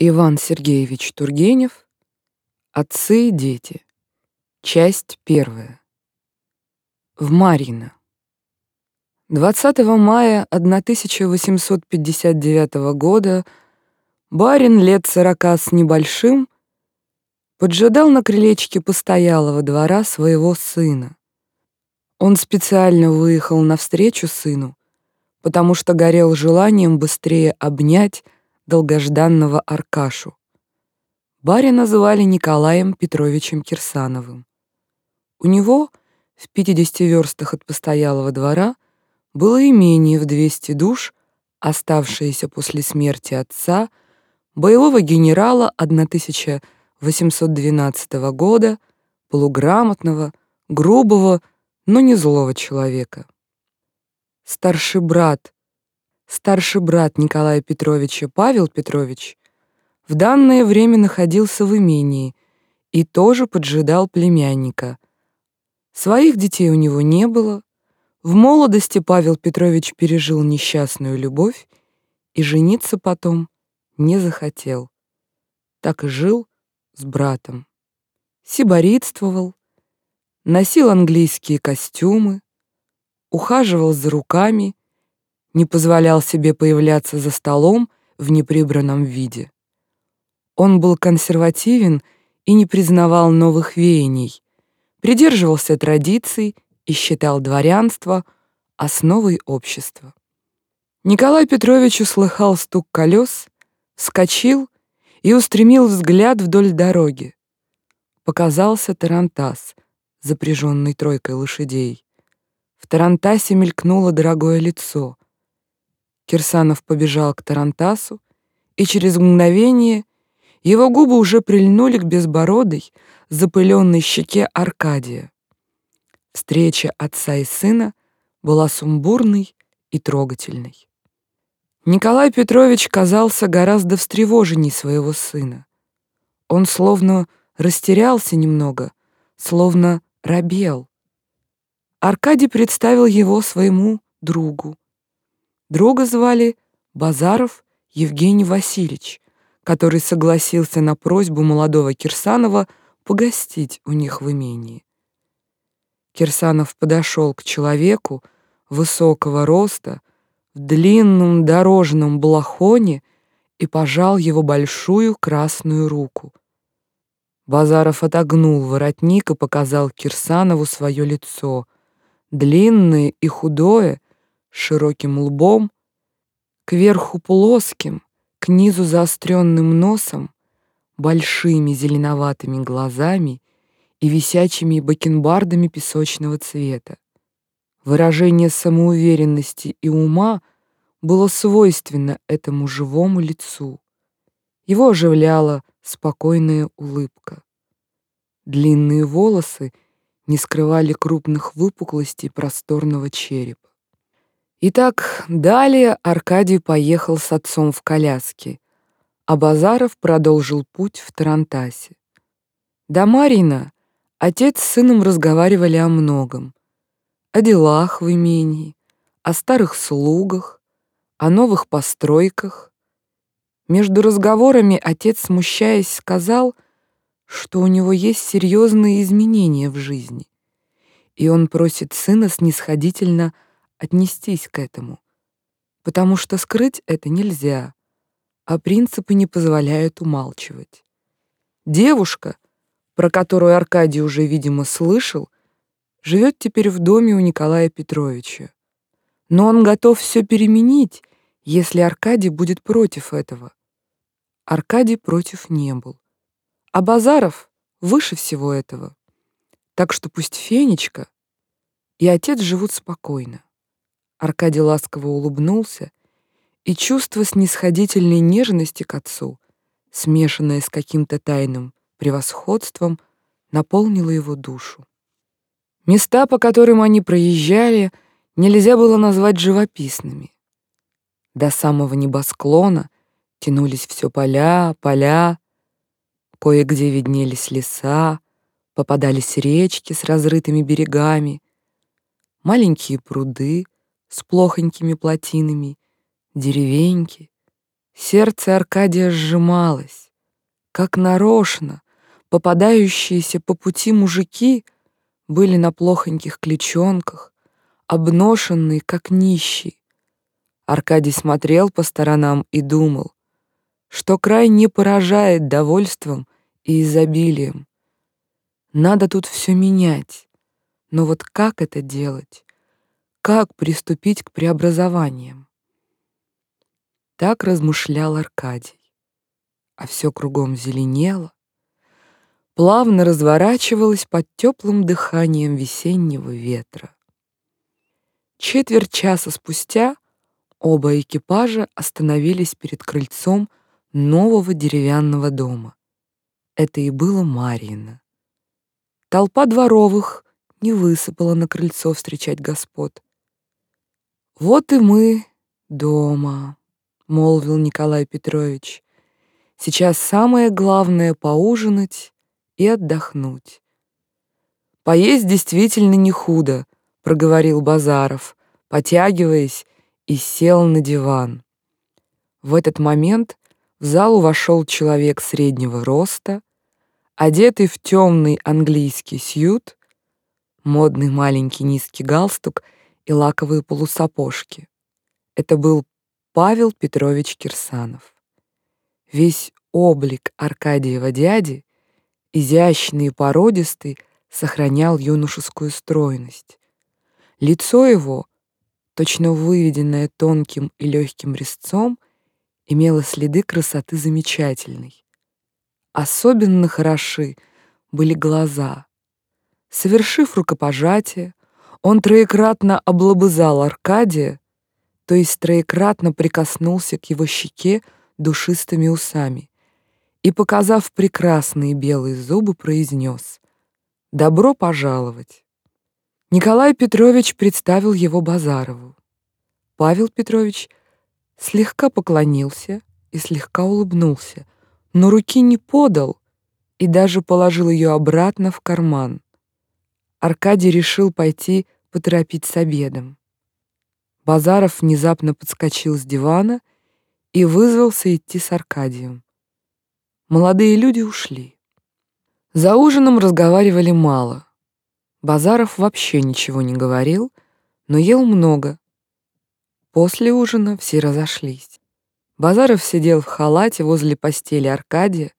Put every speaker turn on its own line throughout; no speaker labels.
Иван Сергеевич Тургенев «Отцы и дети». Часть первая. В Марьино. 20 мая 1859 года барин лет сорока с небольшим поджидал на крылечке постоялого двора своего сына. Он специально выехал навстречу сыну, потому что горел желанием быстрее обнять долгожданного Аркашу. Баря называли Николаем Петровичем Кирсановым. У него в 50 верстах от постоялого двора было имение в 200 душ, оставшееся после смерти отца, боевого генерала 1812 года, полуграмотного, грубого, но не злого человека. Старший брат Старший брат Николая Петровича, Павел Петрович, в данное время находился в имении и тоже поджидал племянника. Своих детей у него не было. В молодости Павел Петрович пережил несчастную любовь и жениться потом не захотел. Так и жил с братом. Сиборитствовал, носил английские костюмы, ухаживал за руками не позволял себе появляться за столом в неприбранном виде. Он был консервативен и не признавал новых веяний, придерживался традиций и считал дворянство основой общества. Николай Петрович услыхал стук колес, вскочил и устремил взгляд вдоль дороги. Показался тарантас, запряженный тройкой лошадей. В тарантасе мелькнуло дорогое лицо. Кирсанов побежал к Тарантасу, и через мгновение его губы уже прильнули к безбородой, запыленной щеке Аркадия. Встреча отца и сына была сумбурной и трогательной. Николай Петрович казался гораздо встревоженней своего сына. Он словно растерялся немного, словно робел. Аркадий представил его своему другу, Друга звали Базаров Евгений Васильевич, который согласился на просьбу молодого Кирсанова погостить у них в имении. Кирсанов подошел к человеку высокого роста в длинном дорожном балахоне и пожал его большую красную руку. Базаров отогнул воротник и показал Кирсанову свое лицо, длинное и худое, широким лбом, кверху плоским, к низу заостренным носом, большими зеленоватыми глазами и висячими бакенбардами песочного цвета. Выражение самоуверенности и ума было свойственно этому живому лицу. Его оживляла спокойная улыбка. Длинные волосы не скрывали крупных выпуклостей просторного черепа. Итак, далее Аркадий поехал с отцом в коляске, а Базаров продолжил путь в Тарантасе. До Марина отец с сыном разговаривали о многом. О делах в имении, о старых слугах, о новых постройках. Между разговорами отец, смущаясь, сказал, что у него есть серьезные изменения в жизни, и он просит сына снисходительно отнестись к этому, потому что скрыть это нельзя, а принципы не позволяют умалчивать. Девушка, про которую Аркадий уже, видимо, слышал, живет теперь в доме у Николая Петровича. Но он готов все переменить, если Аркадий будет против этого. Аркадий против не был. А Базаров выше всего этого. Так что пусть Фенечка и отец живут спокойно. Аркадий ласково улыбнулся, и чувство снисходительной нежности к отцу, смешанное с каким-то тайным превосходством, наполнило его душу. Места, по которым они проезжали, нельзя было назвать живописными. До самого небосклона тянулись все поля, поля, кое-где виднелись леса, попадались речки с разрытыми берегами, маленькие пруды — с плохонькими плотинами, деревеньки, Сердце Аркадия сжималось. Как нарочно, попадающиеся по пути мужики были на плохоньких клечонках, обношенные, как нищие. Аркадий смотрел по сторонам и думал, что край не поражает довольством и изобилием. Надо тут все менять. Но вот как это делать? Как приступить к преобразованиям? Так размышлял Аркадий. А все кругом зеленело, плавно разворачивалось под теплым дыханием весеннего ветра. Четверть часа спустя оба экипажа остановились перед крыльцом нового деревянного дома. Это и было Марьино. Толпа дворовых не высыпала на крыльцо встречать господ. «Вот и мы дома», — молвил Николай Петрович. «Сейчас самое главное — поужинать и отдохнуть». «Поесть действительно не худо», — проговорил Базаров, потягиваясь, и сел на диван. В этот момент в залу вошел человек среднего роста, одетый в темный английский сьют, модный маленький низкий галстук и лаковые полусапожки. Это был Павел Петрович Кирсанов. Весь облик Аркадиева дяди, изящный и породистый, сохранял юношескую стройность. Лицо его, точно выведенное тонким и легким резцом, имело следы красоты замечательной. Особенно хороши были глаза. Совершив рукопожатие, он троекратно облобызал Аркадия, то есть троекратно прикоснулся к его щеке душистыми усами и, показав прекрасные белые зубы, произнес «Добро пожаловать!». Николай Петрович представил его Базарову. Павел Петрович слегка поклонился и слегка улыбнулся — но руки не подал и даже положил ее обратно в карман. Аркадий решил пойти поторопить с обедом. Базаров внезапно подскочил с дивана и вызвался идти с Аркадием. Молодые люди ушли. За ужином разговаривали мало. Базаров вообще ничего не говорил, но ел много. После ужина все разошлись. Базаров сидел в халате возле постели Аркадия,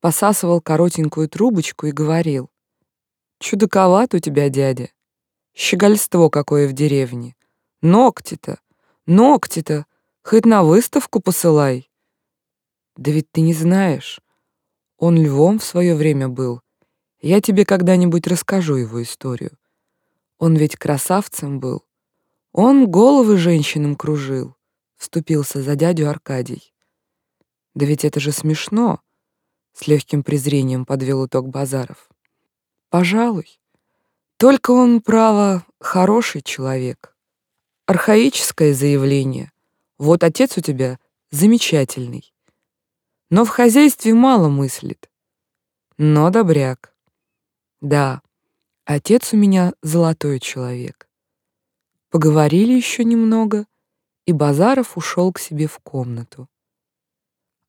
посасывал коротенькую трубочку и говорил. «Чудаковат у тебя, дядя. Щегольство какое в деревне. Ногти-то, ногти-то, хоть на выставку посылай». «Да ведь ты не знаешь. Он львом в свое время был. Я тебе когда-нибудь расскажу его историю. Он ведь красавцем был. Он головы женщинам кружил вступился за дядю Аркадий. Да ведь это же смешно, с легким презрением подвел итог Базаров. Пожалуй. Только он, право, хороший человек. Архаическое заявление. Вот отец у тебя замечательный. Но в хозяйстве мало мыслит. Но добряк. Да, отец у меня золотой человек. Поговорили еще немного — и Базаров ушел к себе в комнату.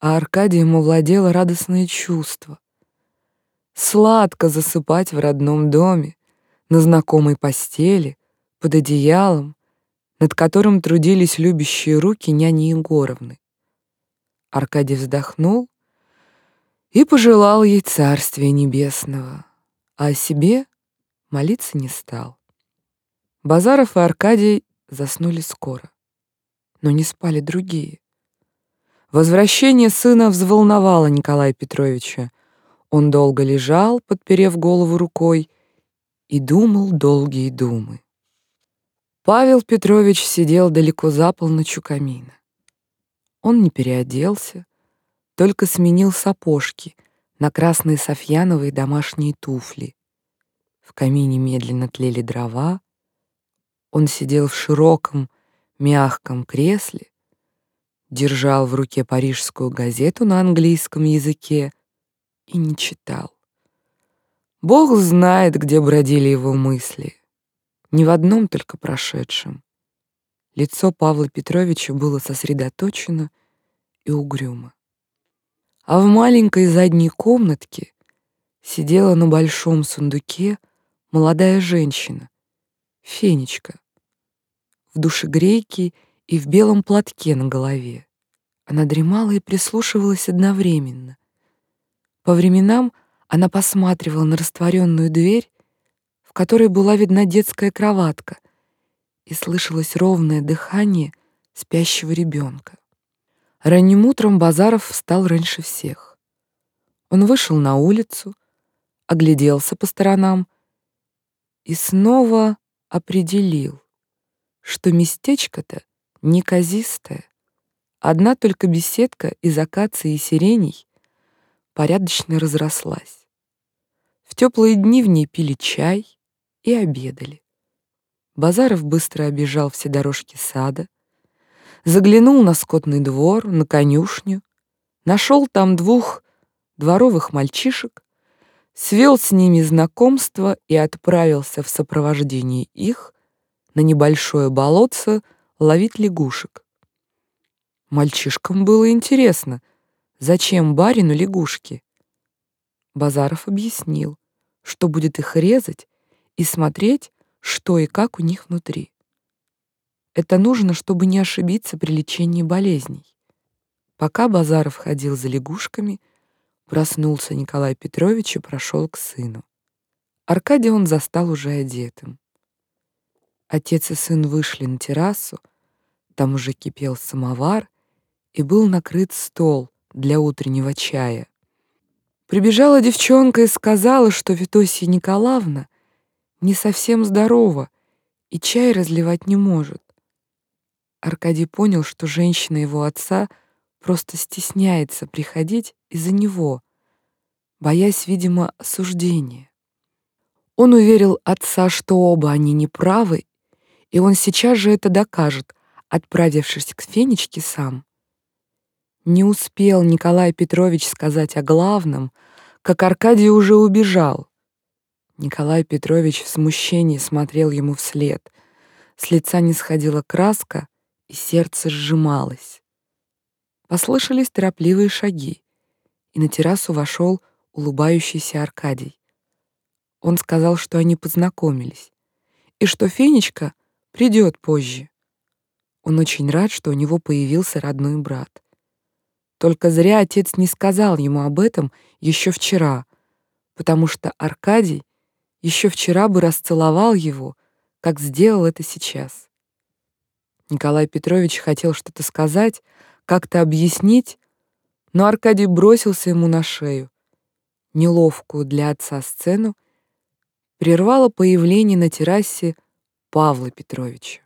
А Аркадием овладело радостное чувство. Сладко засыпать в родном доме, на знакомой постели, под одеялом, над которым трудились любящие руки няни Егоровны. Аркадий вздохнул и пожелал ей царствия небесного, а о себе молиться не стал. Базаров и Аркадий заснули скоро но не спали другие. Возвращение сына взволновало Николая Петровича. Он долго лежал, подперев голову рукой, и думал долгие думы. Павел Петрович сидел далеко за полночь камина. Он не переоделся, только сменил сапожки на красные софьяновые домашние туфли. В камине медленно тлели дрова. Он сидел в широком, мягком кресле, держал в руке парижскую газету на английском языке и не читал. Бог знает, где бродили его мысли. Не в одном только прошедшем. Лицо Павла Петровича было сосредоточено и угрюмо. А в маленькой задней комнатке сидела на большом сундуке молодая женщина, Фенечка, в душегрейке и в белом платке на голове. Она дремала и прислушивалась одновременно. По временам она посматривала на растворенную дверь, в которой была видна детская кроватка, и слышалось ровное дыхание спящего ребенка. Ранним утром Базаров встал раньше всех. Он вышел на улицу, огляделся по сторонам и снова определил, что местечко-то неказистое. Одна только беседка из акации и сиреней порядочно разрослась. В теплые дни в ней пили чай и обедали. Базаров быстро обежал все дорожки сада, заглянул на скотный двор, на конюшню, нашел там двух дворовых мальчишек, свел с ними знакомство и отправился в сопровождении их на небольшое болотце ловить лягушек. Мальчишкам было интересно, зачем барину лягушки. Базаров объяснил, что будет их резать и смотреть, что и как у них внутри. Это нужно, чтобы не ошибиться при лечении болезней. Пока Базаров ходил за лягушками, Проснулся Николай Петрович и прошел к сыну. Аркадия он застал уже одетым. Отец и сын вышли на террасу, там уже кипел самовар и был накрыт стол для утреннего чая. Прибежала девчонка и сказала, что Витосия Николаевна не совсем здорова и чай разливать не может. Аркадий понял, что женщина его отца просто стесняется приходить из-за него, боясь, видимо, осуждения. Он уверил отца, что оба они неправы, и он сейчас же это докажет, отправившись к Фенечке сам. Не успел Николай Петрович сказать о главном, как Аркадий уже убежал. Николай Петрович в смущении смотрел ему вслед. С лица не сходила краска, и сердце сжималось. Послышались торопливые шаги, и на террасу вошел улыбающийся Аркадий. Он сказал, что они познакомились, и что Фенечка придет позже. Он очень рад, что у него появился родной брат. Только зря отец не сказал ему об этом еще вчера, потому что Аркадий еще вчера бы расцеловал его, как сделал это сейчас. Николай Петрович хотел что-то сказать, как-то объяснить, но Аркадий бросился ему на шею. Неловкую для отца сцену прервало появление на террасе Павла Петровича.